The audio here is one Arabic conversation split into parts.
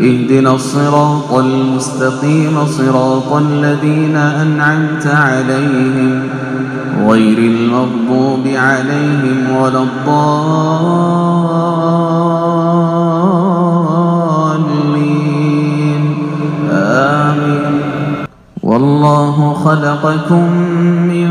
اهدنا الصراط المستقيم صراط الذين أنعمت عليهم غير المغضوب عليهم ولا الضالين. آمين. والله خلقكم من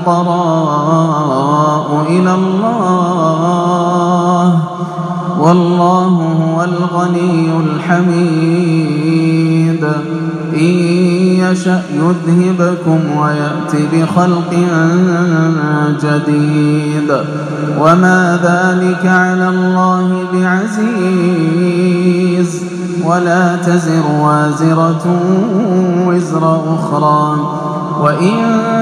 الفقراء إلى الله والله هو الغني الحميد. إن يشأ يذهبكم ويأت بخلق جديد. وما ذلك على الله بعزيز. ولا تزر وازرة وزر أخرى. وإن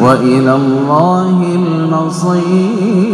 وإلى الله المصير.